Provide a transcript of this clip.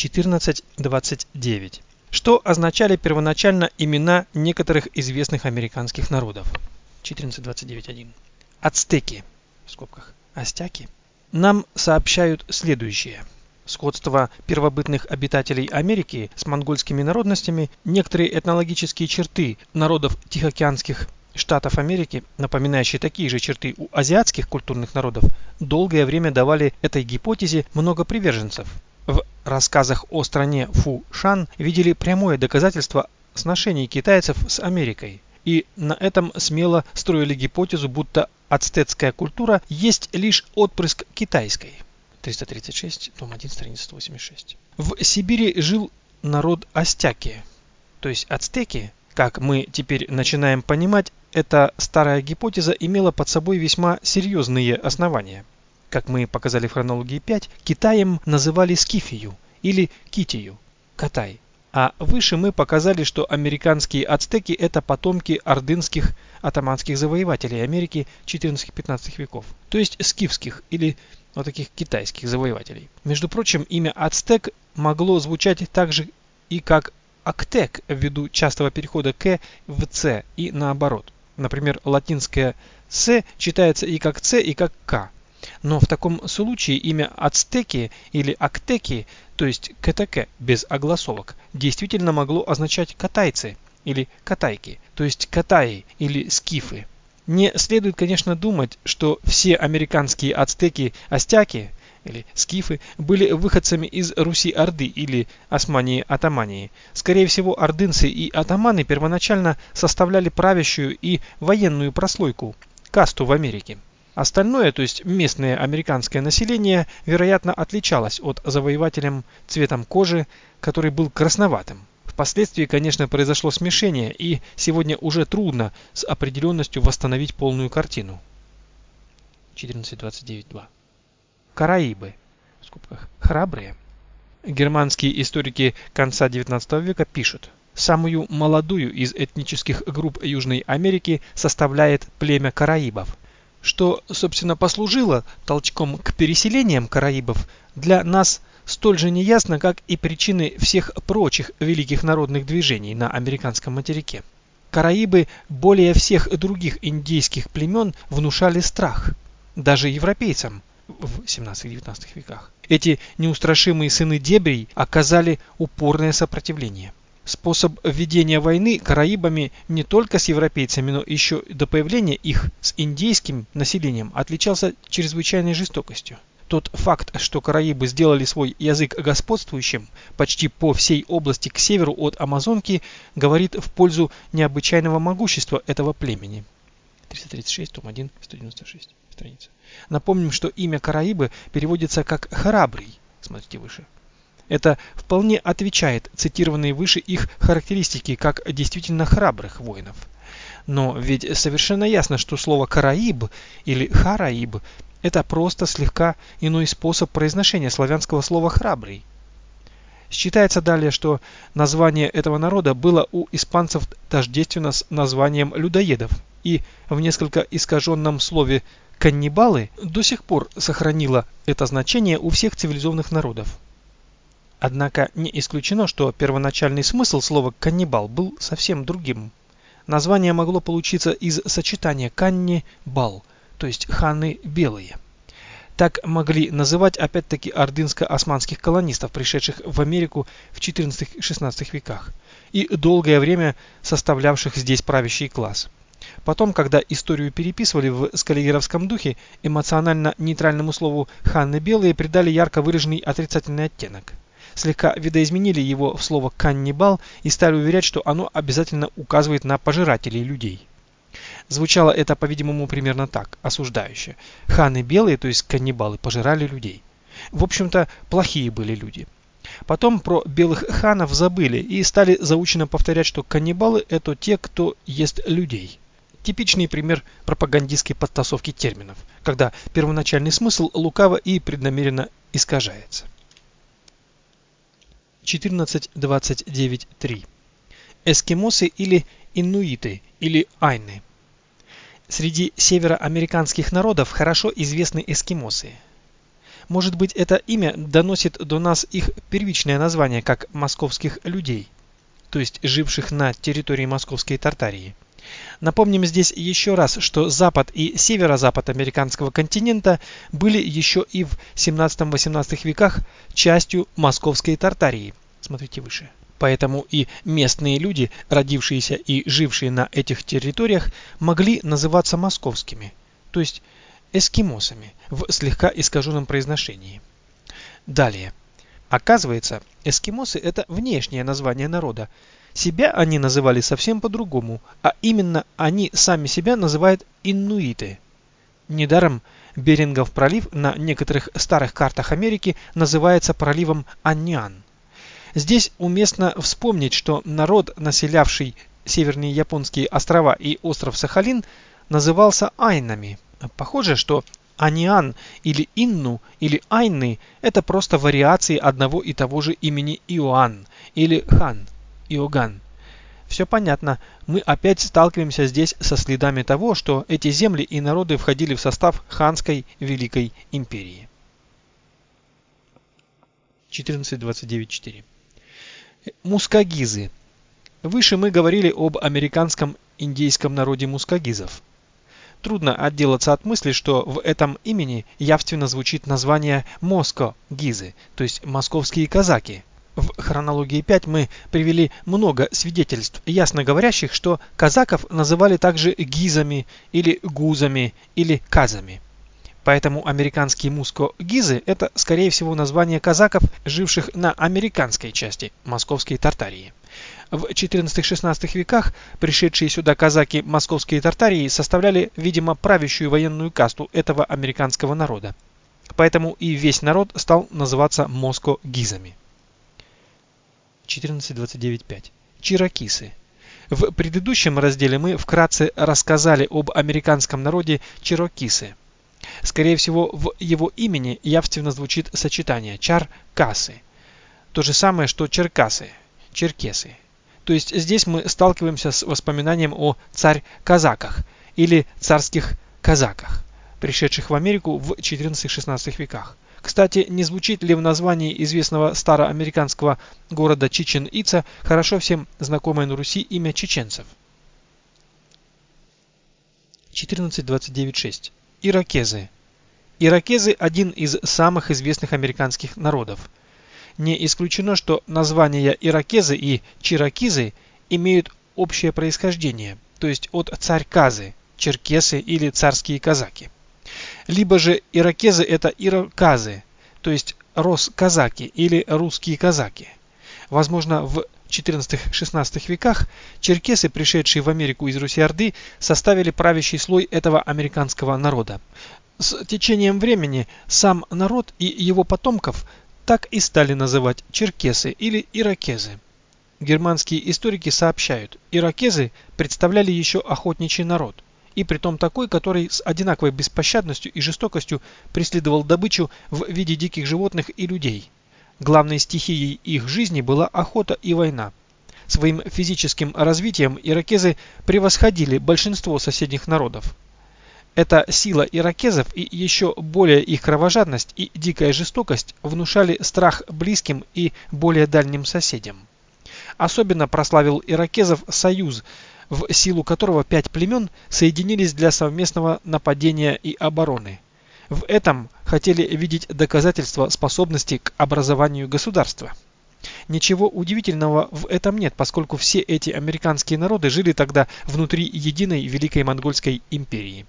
14.29. Что означали первоначально имена некоторых известных американских народов? 14.29.1. Ацтеки, в скобках, астяки, нам сообщают следующее. Сходство первобытных обитателей Америки с монгольскими народностями, некоторые этнологические черты народов Тихоокеанских штатов Америки, напоминающие такие же черты у азиатских культурных народов, долгое время давали этой гипотезе много приверженцев. Рассказах о стране Фу-Шан видели прямое доказательство сношений китайцев с Америкой. И на этом смело строили гипотезу, будто ацтецкая культура есть лишь отпрыск китайской. 336, том 1, страница 186. В Сибири жил народ астяки, то есть ацтеки, как мы теперь начинаем понимать, эта старая гипотеза имела под собой весьма серьезные основания. Как мы показали в хронологии 5, Китаем называли Скифию или Китию, Катай. А выше мы показали, что американские ацтеки это потомки ордынских атаманских завоевателей Америки 14-15 веков, то есть скифских или вот таких китайских завоевателей. Между прочим, имя ацтек могло звучать также и как актек ввиду частого перехода к в ц и наоборот. Например, латинское с читается и как ц, и как к. Но в таком случае имя ацтеки или актеки, то есть ктк без огласовок, действительно могло означать катайцы или катайки, то есть катаи или скифы. Не следует, конечно, думать, что все американские ацтеки-астяки или скифы были выходцами из Руси-Орды или Османии-Атамании. Скорее всего, ордынцы и атаманы первоначально составляли правящую и военную прослойку, касту в Америке. Остальное, то есть местное американское население, вероятно, отличалось от завоевателям цветом кожи, который был красноватым. Впоследствии, конечно, произошло смешение, и сегодня уже трудно с определенностью восстановить полную картину. 14.29.2 Караибы, в скобках, храбрые. Германские историки конца XIX века пишут, самую молодую из этнических групп Южной Америки составляет племя караибов. Что, собственно, послужило толчком к переселениям караибов, для нас столь же неясно, как и причины всех прочих великих народных движений на американском материке. Караибы более всех других индейских племен внушали страх, даже европейцам, в 17-19 веках. Эти неустрашимые сыны дебрей оказали упорное сопротивление. Способ ведения войны караибами не только с европейцами, но еще до появления их с индейским населением отличался чрезвычайной жестокостью. Тот факт, что караибы сделали свой язык господствующим почти по всей области к северу от Амазонки, говорит в пользу необычайного могущества этого племени. 336, том 1, 196 страница. Напомним, что имя Караибы переводится как «храбрый». Смотрите выше. Это вполне отвечает цитированные выше их характеристики как действительно храбрых воинов. Но ведь совершенно ясно, что слово «караиб» или «хараиб» – это просто слегка иной способ произношения славянского слова «храбрый». Считается далее, что название этого народа было у испанцев тождественно с названием людоедов и в несколько искаженном слове каннибалы до сих пор сохранило это значение у всех цивилизованных народов. Однако не исключено, что первоначальный смысл слова каннибал был совсем другим. Название могло получиться из сочетания канни-бал, то есть ханы белые. Так могли называть опять-таки ордынско-османских колонистов, пришедших в Америку в XIV-XVI веках и долгое время составлявших здесь правящий класс. Потом, когда историю переписывали в скаллигеровском духе, эмоционально-нейтральному слову «ханны белые» придали ярко выраженный отрицательный оттенок. Слегка видоизменили его в слово «каннибал» и стали уверять, что оно обязательно указывает на пожирателей людей. Звучало это, по-видимому, примерно так, осуждающе. Ханы белые, то есть каннибалы, пожирали людей. В общем-то, плохие были люди. Потом про белых ханов забыли и стали заучено повторять, что каннибалы это те, кто ест людей. Типичный пример пропагандистской подтасовки терминов, когда первоначальный смысл лукаво и преднамеренно искажается. 14.29.3 Эскимосы или инуиты или айны. Среди североамериканских народов хорошо известны эскимосы. Может быть, это имя доносит до нас их первичное название как московских людей, то есть живших на территории Московской Тартарии. Напомним здесь еще раз, что запад и северо-запад американского континента были еще и в 17-18 веках частью Московской Тартарии. Смотрите выше. Поэтому и местные люди, родившиеся и жившие на этих территориях, могли называться московскими, то есть эскимосами в слегка искаженном произношении. Далее. Оказывается, эскимосы – это внешнее название народа. Себя они называли совсем по-другому, а именно они сами себя называют иннуиты. Недаром Берингов пролив на некоторых старых картах Америки называется проливом Аньян. Здесь уместно вспомнить, что народ, населявший северные японские острова и остров Сахалин, назывался айнами. Похоже, что Аниан или Инну или Айны – это просто вариации одного и того же имени Иоанн или Хан, Иоганн. Все понятно, мы опять сталкиваемся здесь со следами того, что эти земли и народы входили в состав ханской Великой Империи. 14.29.4 Мускагизы. Выше мы говорили об американском индейском народе мускагизов. Трудно отделаться от мысли, что в этом имени явственно звучит название Моско-Гизы, то есть московские казаки. В хронологии 5 мы привели много свидетельств, ясно говорящих, что казаков называли также гизами или гузами или казами. Поэтому американские муско-гизы – это, скорее всего, название казаков, живших на американской части Московской Тартарии. В XIV-XVI веках пришедшие сюда казаки Московской Тартарии составляли, видимо, правящую военную касту этого американского народа. Поэтому и весь народ стал называться моско-гизами. 14.29.5. Чиракисы. В предыдущем разделе мы вкратце рассказали об американском народе чирокисы. Скорее всего, в его имени явственно звучит сочетание чар-касы. То же самое, что черкасы, черкесы. То есть здесь мы сталкиваемся с воспоминанием о царь-казаках или царских казаках, пришедших в Америку в 14-16 веках. Кстати, не звучит ли в названии известного староамериканского города Чичен-Ица хорошо всем знакомое на Руси имя чеченцев? 14.29.6 Иракезы. Иракезы – один из самых известных американских народов. Не исключено, что названия иракезы и чиракизы имеют общее происхождение, то есть от царь-казы, черкесы или царские казаки. Либо же иракезы – это ираказы, то есть рос-казаки или русские казаки. Возможно, в XIV-XVI веках черкесы, пришедшие в Америку из Руси-Орды, составили правящий слой этого американского народа. С течением времени сам народ и его потомков так и стали называть черкесы или иракезы. Германские историки сообщают, иракезы представляли еще охотничий народ, и притом такой, который с одинаковой беспощадностью и жестокостью преследовал добычу в виде диких животных и людей. Главной стихией их жизни была охота и война. Своим физическим развитием иракезы превосходили большинство соседних народов. Эта сила иракезов и еще более их кровожадность и дикая жестокость внушали страх близким и более дальним соседям. Особенно прославил иракезов союз, в силу которого пять племен соединились для совместного нападения и обороны. В этом хотели видеть доказательство способности к образованию государства. Ничего удивительного в этом нет, поскольку все эти американские народы жили тогда внутри единой Великой Монгольской империи.